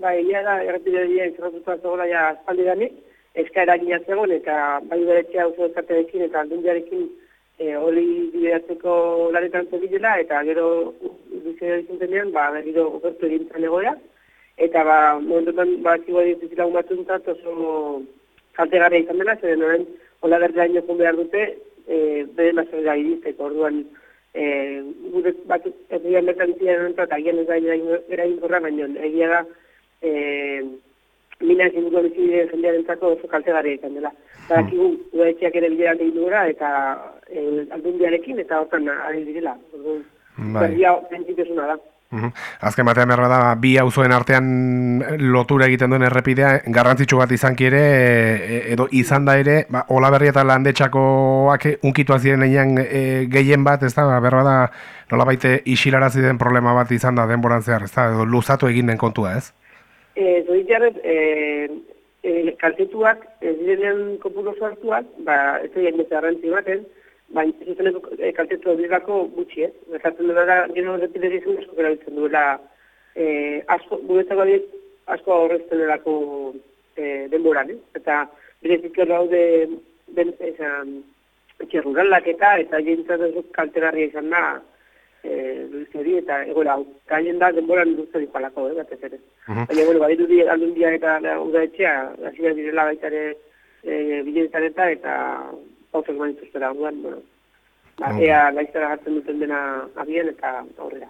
Ba, egia da, errepide dira izratuta zegoela ja espaldi danik, eskaera gina zegoen, eta bai beretzea oso elkartearekin eta aldundiarekin e, hori bideratzeko laretan zebilela, eta gero bizera izuntzenean, ba, berriro okertu egin zen egoera, eta ba, momentutan, ba, zigoa dituzila umatuntzat oso kalte gara izan dela, zer noren, hola berdea ino behar dute, e, bere mazera irizteko, orduan, e, gure bat, ez dira merkantzia eta agian ez da erain gorra, baina egia da, e, mina ezin dugu bizibide jendearen zako oso kaltegarria izan dela. Badakigu, mm. udaetxeak ere bileran egin dugura, eta e, aldundiarekin, eta hortan ari direla. Orduan, bai. Da. Uhum. Azken batean behar da, bi auzoen artean lotura egiten duen errepidea, garrantzitsu bat izan ere, e, edo izan da ere, ba, hola berri eta landetxakoak unkitu azien egin e, gehien bat, ez da, ba, behar da, nola baite isilarazi den problema bat izan da denboran zehar, ez da, edo luzatu egin den kontua, ez? E, Zoritxarret, e, e, kaltetuak, ez direnean kopuro hartuak, ba, ez egin bete garrantzi baten, baina ez zuzeneko e, kaltetu dirako gutxi, ez? Gertatzen dut da, gero repideri izan asko erabiltzen duela, e, asko, guretzako adiet, asko horrezten delako e, denboran, ez? Eta, bire hau de, ben, ezan, etxe ruralak eta, eta jentzat kalterarria izan da, eh hori eta egoera hau. Gainen da denbora industria dipalako, eh, batez ere. Baina, bueno, baditu di eta uda etxea, hasi da direla baita ere eh biletan eta eta pausak manituztera, orduan, bueno. Ba, ea laiztara hartzen duten dena abian eta aurrera.